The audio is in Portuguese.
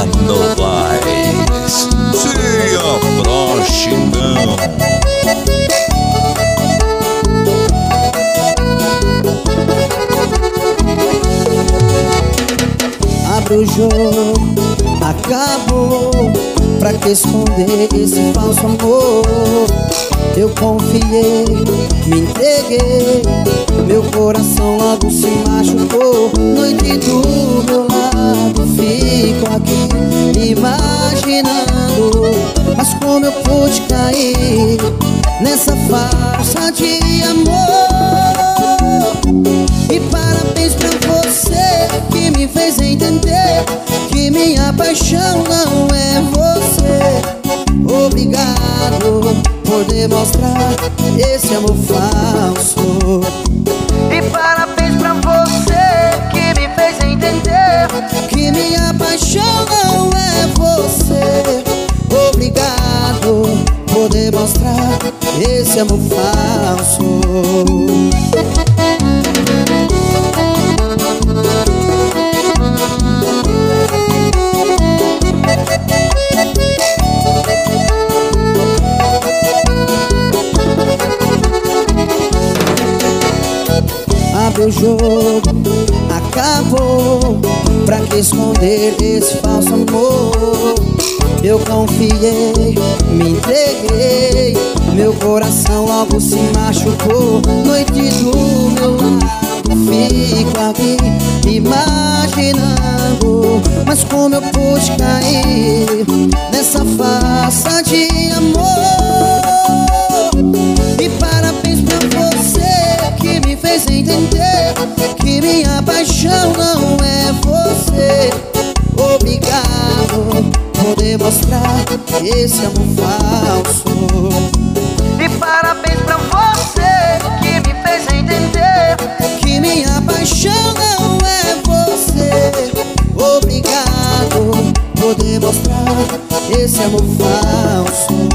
é Novaes. Se afrouxe não. Abre o jogo, acabou Pra que esconder esse falso amor? Eu confiei, me entreguei Meu coração logo se machucou Noite do meu Imaginando Mas como eu pude cair Nessa farsa de amor? E parabéns pra você Que me fez entender Que minha paixão não é você. Obrigado por demonstrar Esse amor falso por demonstrar Esse amor falso. Abre o jogo, acabou Pra que esconder esse falso amor? Eu confiei, me entreguei Meu coração logo se machucou. Noite do meu lado, fico aqui Imaginando. Mas como eu pude cair Nessa farsa de amor? E parabéns pra você Que me fez entender Que minha paixão não é você. Obrigado por demonstrar esse amor falso. E parabéns pra você que me fez entender Que minha paixão não é você. Obrigado por demonstrar esse amor falso